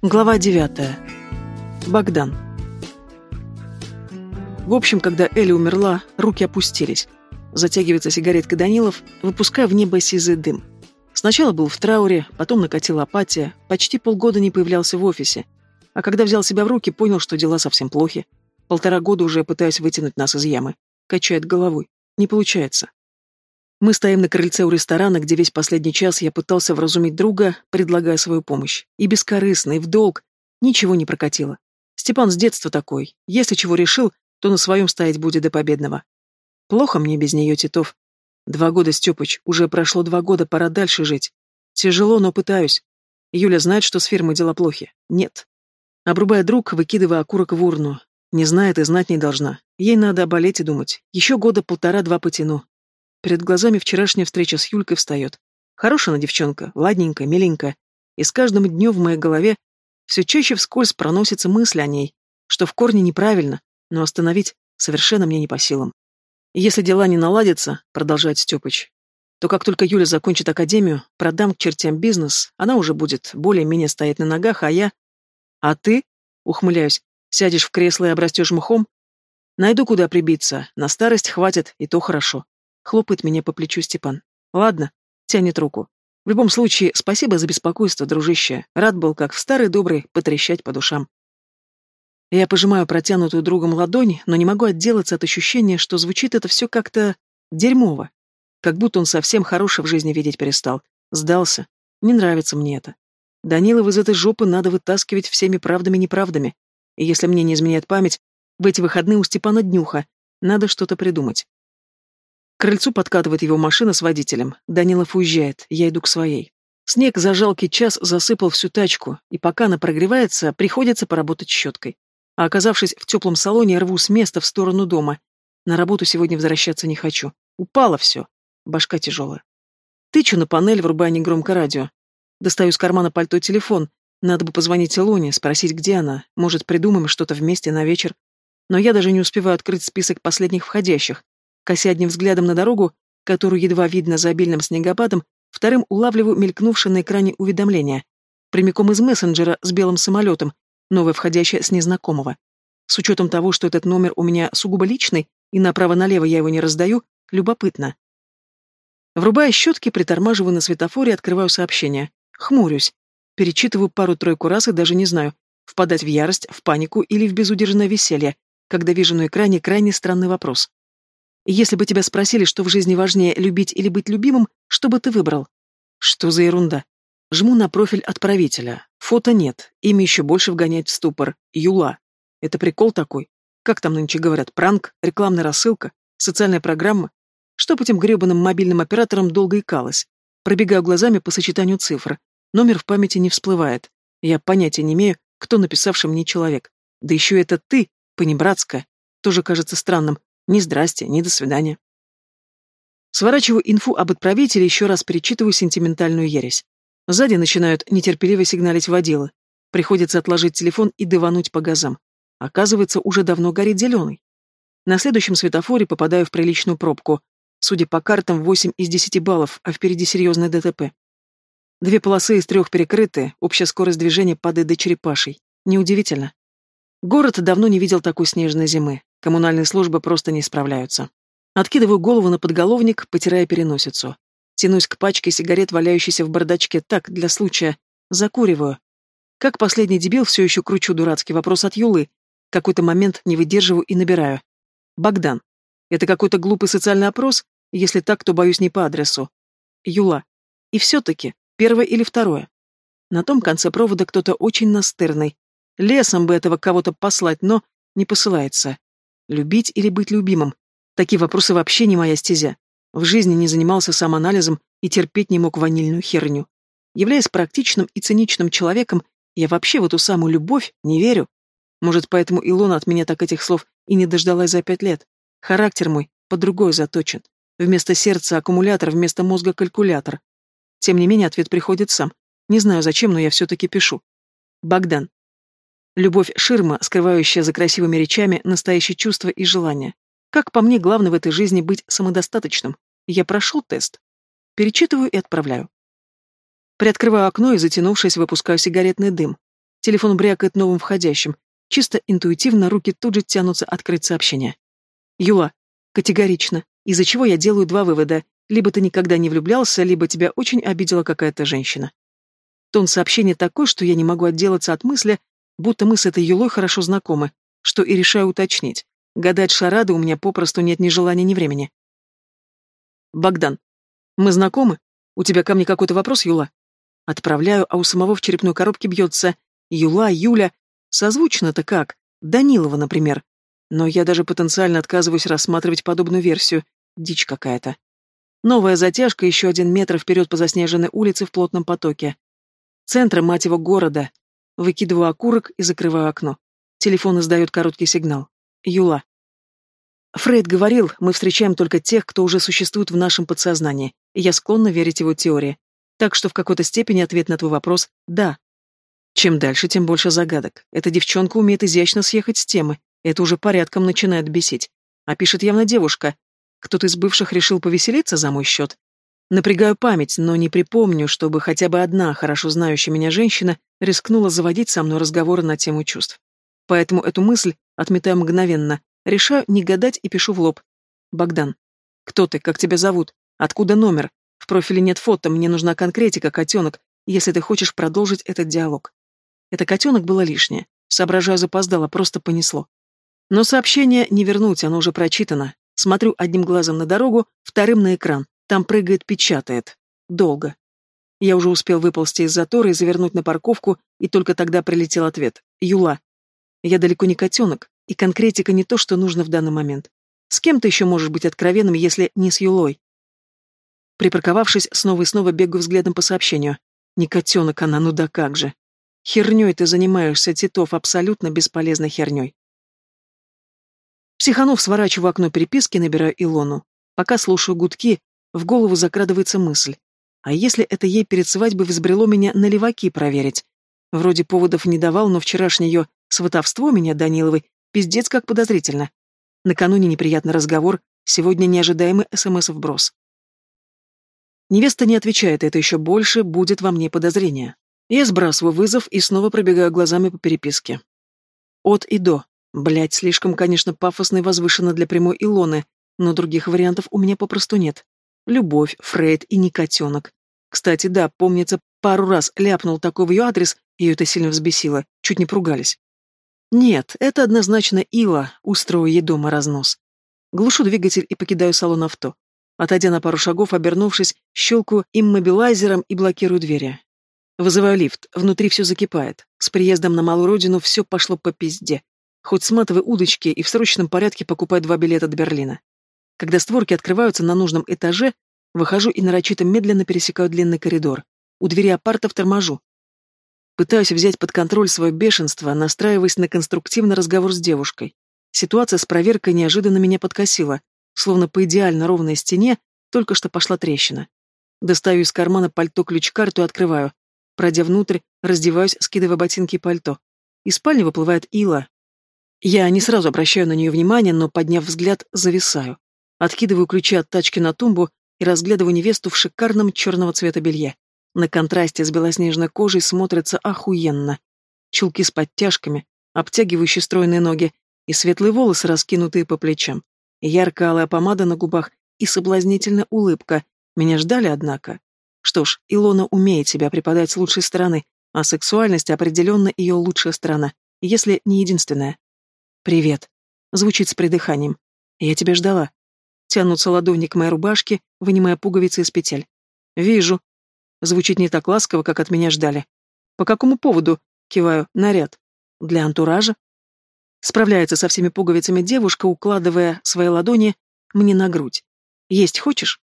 Глава 9. Богдан. В общем, когда Элли умерла, руки опустились. Затягивается сигареткой Данилов, выпуская в небо сизый дым. Сначала был в трауре, потом накатила апатия, почти полгода не появлялся в офисе. А когда взял себя в руки, понял, что дела совсем плохи. Полтора года уже пытаюсь вытянуть нас из ямы. Качает головой. Не получается. Мы стоим на крыльце у ресторана, где весь последний час я пытался вразумить друга, предлагая свою помощь. И бескорыстно, и в долг. Ничего не прокатило. Степан с детства такой. Если чего решил, то на своем стоять будет до победного. Плохо мне без нее, Титов. Два года, Степыч, уже прошло два года, пора дальше жить. Тяжело, но пытаюсь. Юля знает, что с фирмой дела плохи? Нет. Обрубая друг, выкидывая окурок в урну. Не знает и знать не должна. Ей надо болеть и думать. Еще года полтора-два потяну. Перед глазами вчерашняя встреча с Юлькой встает. Хорошая она девчонка, ладненькая, миленькая. И с каждым днем в моей голове все чаще вскользь проносится мысль о ней, что в корне неправильно, но остановить совершенно мне не по силам. Если дела не наладятся, продолжает Степыч, то как только Юля закончит академию, продам к чертям бизнес, она уже будет более-менее стоять на ногах, а я... А ты, ухмыляюсь, сядешь в кресло и обрастешь мхом? Найду, куда прибиться, на старость хватит, и то хорошо. Хлопает меня по плечу Степан. Ладно, тянет руку. В любом случае, спасибо за беспокойство, дружище. Рад был, как в старый добрый, потрещать по душам. Я пожимаю протянутую другом ладонь, но не могу отделаться от ощущения, что звучит это все как-то дерьмово. Как будто он совсем хороший в жизни видеть перестал. Сдался. Не нравится мне это. Данилов из этой жопы надо вытаскивать всеми правдами-неправдами. И если мне не изменяет память, в эти выходные у Степана днюха. Надо что-то придумать. Крыльцу подкатывает его машина с водителем. Данилов уезжает, я иду к своей. Снег за жалкий час засыпал всю тачку, и пока она прогревается, приходится поработать щеткой. А оказавшись в теплом салоне, рву с места в сторону дома. На работу сегодня возвращаться не хочу. Упало все. Башка тяжелая. Тычу на панель, врубая негромко радио. Достаю из кармана пальто телефон. Надо бы позвонить Илоне, спросить, где она. Может, придумаем что-то вместе на вечер. Но я даже не успеваю открыть список последних входящих. Кося одним взглядом на дорогу, которую едва видно за обильным снегопадом, вторым улавливаю мелькнувшее на экране уведомление. Прямиком из мессенджера с белым самолетом, новое входящее с незнакомого. С учетом того, что этот номер у меня сугубо личный, и направо-налево я его не раздаю, любопытно. Врубая щетки, притормаживаю на светофоре и открываю сообщение. Хмурюсь. Перечитываю пару-тройку раз и даже не знаю, впадать в ярость, в панику или в безудержное веселье, когда вижу на экране крайне странный вопрос. Если бы тебя спросили, что в жизни важнее, любить или быть любимым, что бы ты выбрал? Что за ерунда? Жму на профиль отправителя. Фото нет, имя еще больше вгоняет в ступор. Юла. Это прикол такой. Как там нынче говорят, пранк, рекламная рассылка, социальная программа? Что по этим гребаным мобильным операторам долго икалось? Пробегаю глазами по сочетанию цифр. Номер в памяти не всплывает. Я понятия не имею, кто написавший мне человек. Да еще это ты, понебратская. Тоже кажется странным. Ни здрасте, ни до свидания. Сворачиваю инфу об отправителе, еще раз перечитываю сентиментальную ересь. Сзади начинают нетерпеливо сигналить водилы. Приходится отложить телефон и дывануть по газам. Оказывается, уже давно горит зеленый. На следующем светофоре попадаю в приличную пробку. Судя по картам, 8 из 10 баллов, а впереди серьезное ДТП. Две полосы из трех перекрыты, общая скорость движения падает до черепашей. Неудивительно. Город давно не видел такой снежной зимы. Коммунальные службы просто не справляются. Откидываю голову на подголовник, потирая переносицу. Тянусь к пачке сигарет, валяющейся в бардачке, так, для случая. Закуриваю. Как последний дебил все еще кручу дурацкий вопрос от Юлы. Какой-то момент не выдерживаю и набираю. Богдан. Это какой-то глупый социальный опрос? Если так, то боюсь не по адресу. Юла. И все-таки, первое или второе? На том конце провода кто-то очень настырный. Лесом бы этого кого-то послать, но не посылается. Любить или быть любимым? Такие вопросы вообще не моя стезя. В жизни не занимался самоанализом и терпеть не мог ванильную херню. Являясь практичным и циничным человеком, я вообще в эту самую любовь не верю. Может, поэтому Илона от меня так этих слов и не дождалась за пять лет. Характер мой по другой заточен. Вместо сердца аккумулятор, вместо мозга калькулятор. Тем не менее, ответ приходит сам. Не знаю зачем, но я все-таки пишу. Богдан. Любовь — ширма, скрывающая за красивыми речами настоящие чувства и желания. Как по мне, главное в этой жизни быть самодостаточным. Я прошел тест. Перечитываю и отправляю. Приоткрываю окно и, затянувшись, выпускаю сигаретный дым. Телефон брякает новым входящим. Чисто интуитивно руки тут же тянутся открыть сообщение. Юла. Категорично. Из-за чего я делаю два вывода. Либо ты никогда не влюблялся, либо тебя очень обидела какая-то женщина. Тон сообщения такой, что я не могу отделаться от мысли, будто мы с этой Юлой хорошо знакомы, что и решаю уточнить. Гадать шарады у меня попросту нет ни желания, ни времени. Богдан. Мы знакомы? У тебя ко мне какой-то вопрос, Юла? Отправляю, а у самого в черепной коробке бьется Юла, Юля. Созвучно-то как? Данилова, например. Но я даже потенциально отказываюсь рассматривать подобную версию. Дичь какая-то. Новая затяжка, еще один метр вперед по заснеженной улице в плотном потоке. Центр, мать его, города. Выкидываю окурок и закрываю окно. Телефон издает короткий сигнал. Юла. Фрейд говорил, мы встречаем только тех, кто уже существует в нашем подсознании, и я склонна верить его теории. Так что в какой-то степени ответ на твой вопрос – да. Чем дальше, тем больше загадок. Эта девчонка умеет изящно съехать с темы, это уже порядком начинает бесить. А пишет явно девушка. Кто-то из бывших решил повеселиться за мой счет. Напрягаю память, но не припомню, чтобы хотя бы одна хорошо знающая меня женщина рискнула заводить со мной разговоры на тему чувств. Поэтому эту мысль отметаю мгновенно, решаю не гадать и пишу в лоб. Богдан. Кто ты? Как тебя зовут? Откуда номер? В профиле нет фото, мне нужна конкретика, котенок, если ты хочешь продолжить этот диалог. Это котенок было лишнее. Соображаю запоздало, просто понесло. Но сообщение не вернуть, оно уже прочитано. Смотрю одним глазом на дорогу, вторым на экран. Там прыгает, печатает. Долго. Я уже успел выползти из затора и завернуть на парковку, и только тогда прилетел ответ. Юла. Я далеко не котенок, и конкретика не то, что нужно в данный момент. С кем ты еще можешь быть откровенным, если не с Юлой? Припарковавшись, снова и снова бегаю взглядом по сообщению. Не котенок она, ну да как же. Херней ты занимаешься, Титов, абсолютно бесполезной херней. Психанов сворачиваю окно переписки, набираю Илону. Пока слушаю гудки, в голову закрадывается мысль. А если это ей перед свадьбой взбрело меня на леваки проверить? Вроде поводов не давал, но вчерашнее ее сватовство меня Даниловой пиздец как подозрительно. Накануне неприятный разговор, сегодня неожидаемый СМС-вброс. Невеста не отвечает, это еще больше будет во мне подозрение. Я сбрасываю вызов и снова пробегаю глазами по переписке. От и до. Блять, слишком, конечно, пафосно и возвышенно для прямой Илоны, но других вариантов у меня попросту нет. Любовь, Фрейд и не котенок. Кстати, да, помнится, пару раз ляпнул такой в ее адрес, ее это сильно взбесило, чуть не поругались. Нет, это однозначно Ила, устрою ей дома разнос. Глушу двигатель и покидаю салон авто. Отойдя на пару шагов, обернувшись, щелкаю иммобилайзером и блокирую двери. Вызываю лифт, внутри все закипает. С приездом на малую родину все пошло по пизде. Хоть сматывай удочки и в срочном порядке покупай два билета до Берлина. Когда створки открываются на нужном этаже, выхожу и нарочито медленно пересекаю длинный коридор. У двери апартов торможу. Пытаюсь взять под контроль свое бешенство, настраиваясь на конструктивный разговор с девушкой. Ситуация с проверкой неожиданно меня подкосила, словно по идеально ровной стене только что пошла трещина. Достаю из кармана пальто ключ-карту и открываю. Пройдя внутрь, раздеваюсь, скидывая ботинки и пальто. Из спальни выплывает Ила, я не сразу обращаю на нее внимание, но, подняв взгляд, зависаю. Откидываю ключи от тачки на тумбу и разглядываю невесту в шикарном черного цвета белье. На контрасте с белоснежной кожей смотрится охуенно. Чулки с подтяжками, обтягивающие стройные ноги и светлые волосы, раскинутые по плечам. Ярко-алая помада на губах и соблазнительная улыбка. Меня ждали, однако. Что ж, Илона умеет себя преподать с лучшей стороны, а сексуальность определенно ее лучшая сторона, если не единственная. «Привет», — звучит с придыханием. «Я тебя ждала». Тянутся ладони к моей рубашке, вынимая пуговицы из петель. «Вижу». Звучит не так ласково, как от меня ждали. «По какому поводу?» — киваю. «Наряд». «Для антуража?» Справляется со всеми пуговицами девушка, укладывая свои ладони мне на грудь. «Есть хочешь?»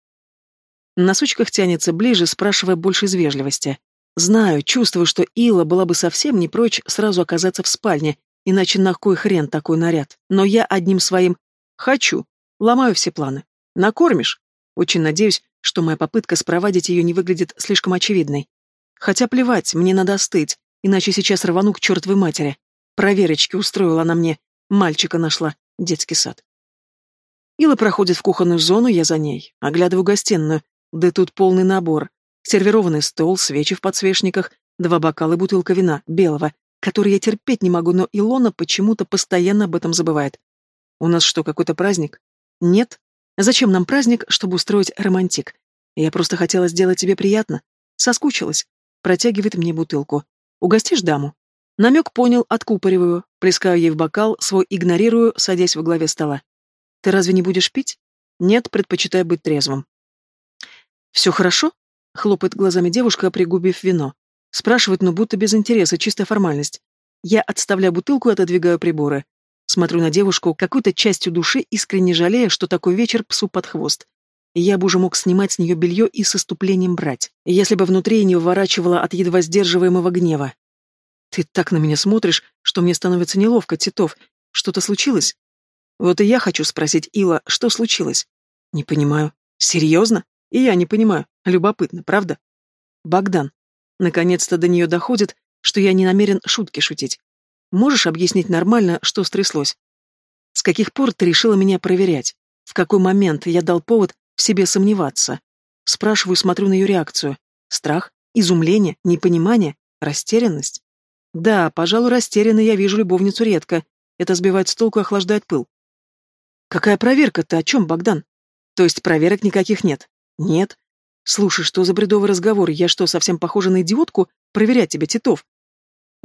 На сучках тянется ближе, спрашивая больше из вежливости. Знаю, чувствую, что Ила была бы совсем не прочь сразу оказаться в спальне, Иначе на кой хрен такой наряд? Но я одним своим «хочу» ломаю все планы. Накормишь? Очень надеюсь, что моя попытка спровадить ее не выглядит слишком очевидной. Хотя плевать, мне надо остыть, иначе сейчас рвану к чертовой матери. Проверочки устроила она мне. Мальчика нашла. Детский сад. Ила проходит в кухонную зону, я за ней. Оглядываю гостиную. Да тут полный набор. Сервированный стол, свечи в подсвечниках, два бокала и бутылка вина, белого, который я терпеть не могу, но Илона почему-то постоянно об этом забывает. У нас что, какой-то праздник? Нет. Зачем нам праздник, чтобы устроить романтик? Я просто хотела сделать тебе приятно. Соскучилась. Протягивает мне бутылку. Угостишь даму? Намек понял, откупориваю, плескаю ей в бокал, свой игнорирую, садясь во главе стола. Ты разве не будешь пить? Нет, предпочитаю быть трезвым. Все хорошо? Хлопает глазами девушка, пригубив вино. Спрашивает, но будто без интереса, чистая формальность. Я отставляю бутылку и отодвигаю приборы. Смотрю на девушку, какой-то частью души искренне жалея, что такой вечер псу под хвост. Я бы уже мог снимать с нее белье и с иступлением брать, если бы внутри не выворачивала от едва сдерживаемого гнева. Ты так на меня смотришь, что мне становится неловко, Титов. Что-то случилось? Вот и я хочу спросить Ила, что случилось? Не понимаю. Серьезно? И я не понимаю. Любопытно, правда? Богдан. Наконец-то до нее доходит, что я не намерен шутки шутить. Можешь объяснить нормально, что стряслось? С каких пор ты решила меня проверять? В какой момент я дал повод в себе сомневаться? Спрашиваю, смотрю на ее реакцию. Страх? Изумление? Непонимание? Растерянность? Да, пожалуй, растерянно я вижу любовницу редко. Это сбивает с толку и охлаждает пыл. Какая проверка? Ты о чем, Богдан? То есть проверок никаких нет? Нет. Слушай, что за бредовый разговор? Я что, совсем похожа на идиотку? Проверять тебя, Титов.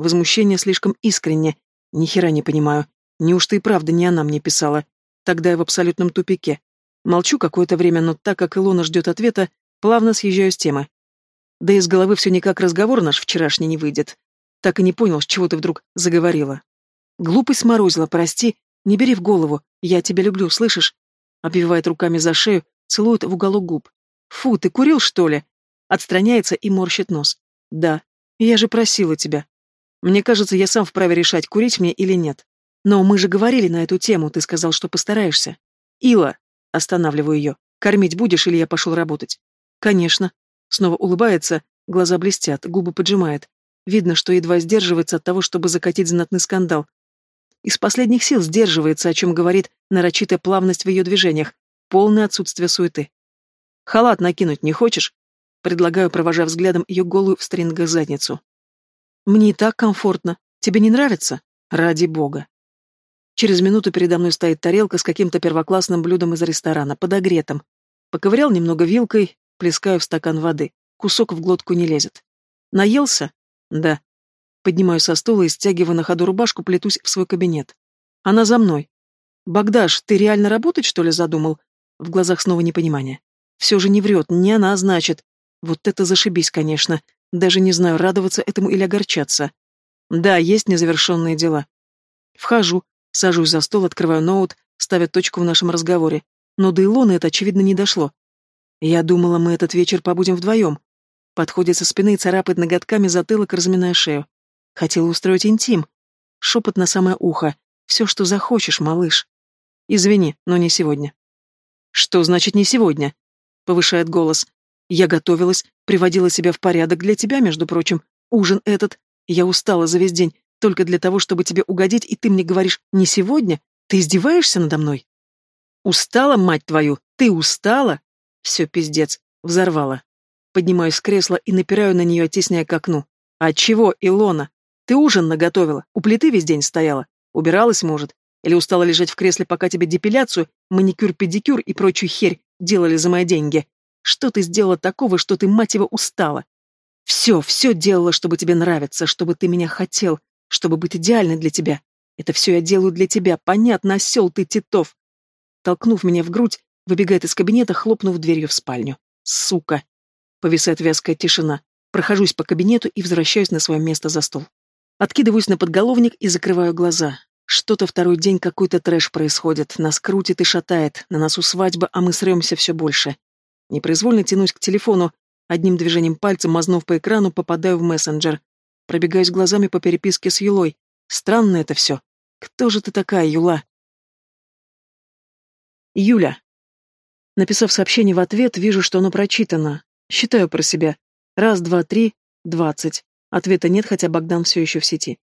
Возмущение слишком искренне. Ни хера не понимаю. Неужто и правда не она мне писала? Тогда я в абсолютном тупике. Молчу какое-то время, но так как Илона ждет ответа, плавно съезжаю с темы. Да из головы все никак разговор наш вчерашний не выйдет. Так и не понял, с чего ты вдруг заговорила. Глупость сморозила, прости, не бери в голову, я тебя люблю, слышишь? Обвивает руками за шею, целует в уголок губ. Фу, ты курил, что ли? Отстраняется и морщит нос. Да, я же просила тебя. Мне кажется, я сам вправе решать, курить мне или нет. Но мы же говорили на эту тему, ты сказал, что постараешься. Ила, останавливаю ее, кормить будешь или я пошел работать? Конечно. Снова улыбается, глаза блестят, губы поджимает. Видно, что едва сдерживается от того, чтобы закатить знатный скандал. Из последних сил сдерживается, о чем говорит нарочитая плавность в ее движениях, полное отсутствие суеты. «Халат накинуть не хочешь?» Предлагаю, провожая взглядом ее голую в стрингах задницу. «Мне и так комфортно. Тебе не нравится? Ради бога!» Через минуту передо мной стоит тарелка с каким-то первоклассным блюдом из ресторана, подогретым. Поковырял немного вилкой, плескаю в стакан воды. Кусок в глотку не лезет. Наелся? Да. Поднимаю со стула и, стягивая на ходу рубашку, плетусь в свой кабинет. Она за мной. «Богдаш, ты реально работать, что ли, задумал?» В глазах снова непонимание. Все же не врет, не она, значит. Вот это зашибись, конечно. Даже не знаю, радоваться этому или огорчаться. Да, есть незавершенные дела. Вхожу, сажусь за стол, открываю ноут, ставя точку в нашем разговоре. Но до Илоны это, очевидно, не дошло. Я думала, мы этот вечер побудем вдвоем. Подходит со спины и царапает ноготками затылок, разминая шею. Хотела устроить интим. Шепот на самое ухо. Все, что захочешь, малыш. Извини, но не сегодня. Что значит не сегодня? Повышает голос. Я готовилась, приводила себя в порядок для тебя, между прочим. Ужин этот. Я устала за весь день, только для того, чтобы тебе угодить, и ты мне говоришь «не сегодня»? Ты издеваешься надо мной? Устала, мать твою? Ты устала? Все, пиздец. Взорвала. Поднимаюсь с кресла и напираю на нее, оттесняя к окну. «А чего, Илона? Ты ужин наготовила? У плиты весь день стояла? Убиралась, может? Или устала лежать в кресле, пока тебе депиляцию, маникюр-педикюр и прочую херь делали за мои деньги? Что ты сделала такого, что ты, мать его, устала? Все, все делала, чтобы тебе нравиться, чтобы ты меня хотел, чтобы быть идеальной для тебя. Это все я делаю для тебя, понятно, осел ты, Титов!» Толкнув меня в грудь, выбегает из кабинета, хлопнув дверью в спальню. «Сука!» Повисает вязкая тишина. Прохожусь по кабинету и возвращаюсь на свое место за стол. Откидываюсь на подголовник и закрываю глаза. Что-то второй день какой-то трэш происходит. Нас крутит и шатает. На носу свадьба, а мы сремся все больше. Непроизвольно тянусь к телефону. Одним движением пальца, мазнув по экрану, попадаю в мессенджер. Пробегаюсь глазами по переписке с Юлой. Странно это все. Кто же ты такая, Юла? Юля. Написав сообщение в ответ, вижу, что оно прочитано. Считаю про себя. Раз, два, три, двадцать. Ответа нет, хотя Богдан все еще в сети.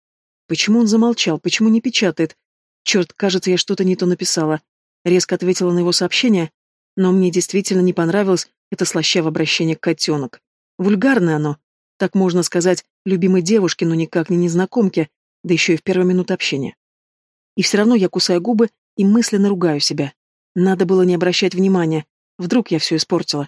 Почему он замолчал? Почему не печатает? Черт, кажется, я что-то не то написала. Резко ответила на его сообщение, но мне действительно не понравилось это слащавое обращение к котенок. Вульгарное оно. Так можно сказать любимой девушке, но никак не незнакомке, да еще и в первую минуту общения. И все равно я кусаю губы и мысленно ругаю себя. Надо было не обращать внимания, вдруг я все испортила.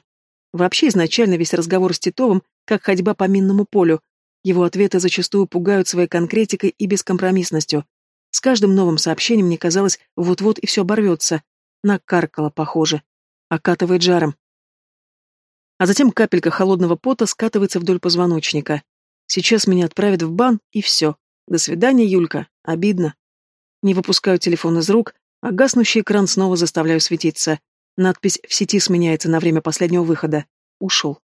Вообще изначально весь разговор с Титовым как ходьба по минному полю. Его ответы зачастую пугают своей конкретикой и бескомпромиссностью. С каждым новым сообщением мне казалось, вот-вот и все оборвется. Накаркало, похоже. Окатывает жаром. А затем капелька холодного пота скатывается вдоль позвоночника. Сейчас меня отправят в бан, и все. До свидания, Юлька. Обидно. Не выпускаю телефон из рук, а гаснущий экран снова заставляю светиться. Надпись в сети сменяется на время последнего выхода. Ушел.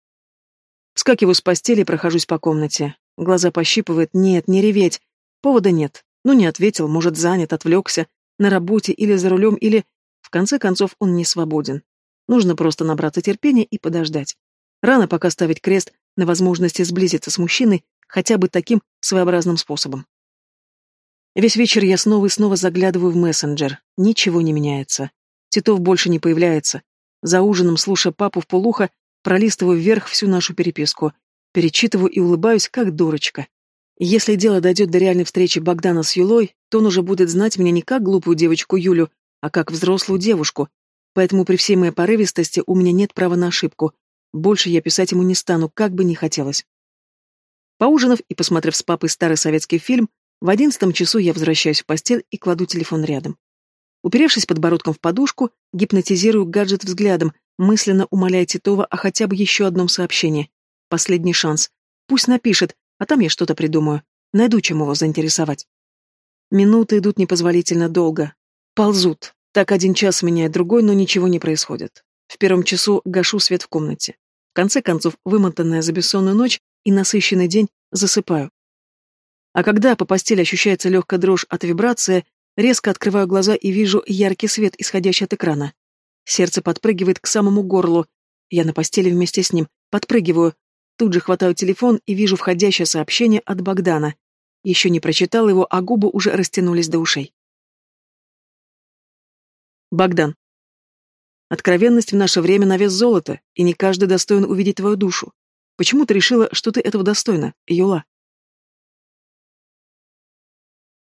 Вскакиваю с постели и прохожусь по комнате. Глаза пощипывает. Нет, не реветь. Повода нет. Ну, не ответил, может, занят, отвлекся. На работе или за рулем, или... В конце концов, он не свободен. Нужно просто набраться терпения и подождать. Рано пока ставить крест на возможности сблизиться с мужчиной хотя бы таким своеобразным способом. Весь вечер я снова и снова заглядываю в мессенджер. Ничего не меняется. Титов больше не появляется. За ужином, слушая папу в полухо, пролистываю вверх всю нашу переписку. Перечитываю и улыбаюсь, как дурочка. Если дело дойдет до реальной встречи Богдана с Юлой, то он уже будет знать меня не как глупую девочку Юлю, а как взрослую девушку. Поэтому при всей моей порывистости у меня нет права на ошибку. Больше я писать ему не стану, как бы ни хотелось. Поужинав и посмотрев с папой старый советский фильм, в одиннадцатом часу я возвращаюсь в постель и кладу телефон рядом. Уперевшись подбородком в подушку, гипнотизирую гаджет взглядом, мысленно умоляя Титова о хотя бы еще одном сообщении. Последний шанс. Пусть напишет, а там я что-то придумаю. Найду, чем его заинтересовать. Минуты идут непозволительно долго. Ползут. Так один час меняет другой, но ничего не происходит. В первом часу гашу свет в комнате. В конце концов, вымотанная за бессонную ночь и насыщенный день, засыпаю. А когда по постели ощущается легкая дрожь от вибрации, резко открываю глаза и вижу яркий свет, исходящий от экрана. Сердце подпрыгивает к самому горлу. Я на постели вместе с ним, подпрыгиваю. Тут же хватаю телефон и вижу входящее сообщение от Богдана. Еще не прочитал его, а губы уже растянулись до ушей. Богдан. Откровенность в наше время на вес золота, и не каждый достоин увидеть твою душу. Почему ты решила, что ты этого достойна, Юла?